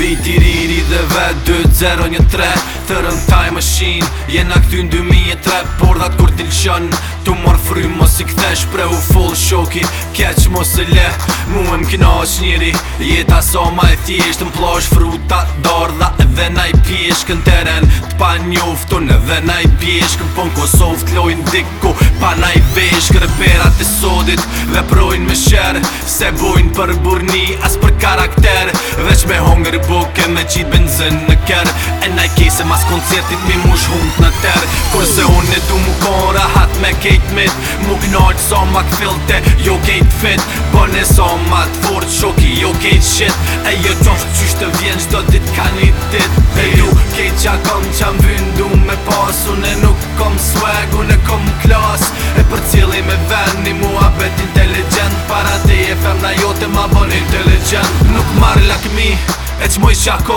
Vit riri dhe vet 2-0-1-3 Thërën time machine, shin Jena këty në 2003 Por dhatë kur t'il shën Tu mor fry mos i këthesh Pre u full shoki Keq mos e le Mu e m'kina që njëri Jeta sa so ma e thjesht Në plash fruta dardha Dhe na i pjesh kën teren pa njoftu Në dhe na i pjeshkën Po në Kosovë t'lojnë diku Pa na i veshkë Reperat e sodit Dhe projnë me shërë Se bojnë për burni As për karakter Vesh me hongër i boke Me qitë benzën në kërë E na i kjetë Se mas koncertit mi mush hund në tërë Kurse unë e du mu kora hat me kejt mit Mu knallt sa ma këfilte, jo kejt fit Bërn e sa ma të furt, shoki jo kejt shit E jo qoftë qysh të vjen qdo dit ka një dit E ju kejt qa kam qa mvindu me pa Veç mu i shako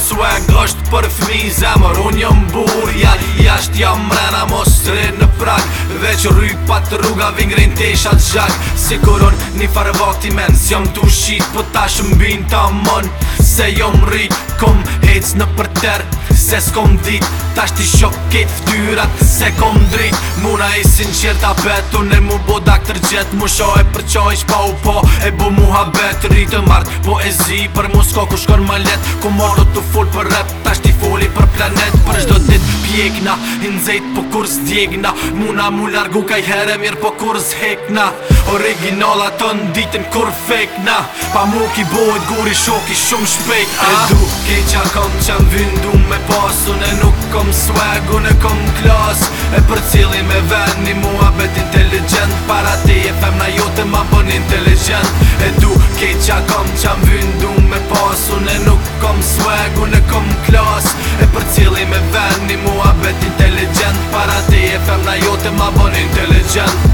Swag është për fmi zemër Unë jëm bur Ja, jashtë jam mrena mos tre në prak Veç ry pa të rruga vingrin të isha të gjak Si koron një farë vati men Si jam tushit po shi të mbin të amon Se jom kom hec në përter se s'kom dit Tash ti shok ftyra ftyrat se kom drit Muna i sinqer ta bet e mu bo daktër gjet Mu sho e për qo ish pa u po E bu mu habet Rritë mart Po e zi për mu s'ko ku shkon më let Ku mor t'u full për rep foli për planet Për shdo dit pjekna Hinzejt po kur s'djegna Muna mu largu kaj here mirë po kur s'hekna Originala të ditën kur fekna Pa mu ki bojt guri shoki shumë shpejt E du ki qa kom qa m'vindu me pas E nuk kom swag, ne kom klas E për cili me ven një mua bet intelligent Para ti e femna jote ma bon intelligent E du ki qa kom qa m'vindu me pas E nuk kom swag, ne kom klas ma bon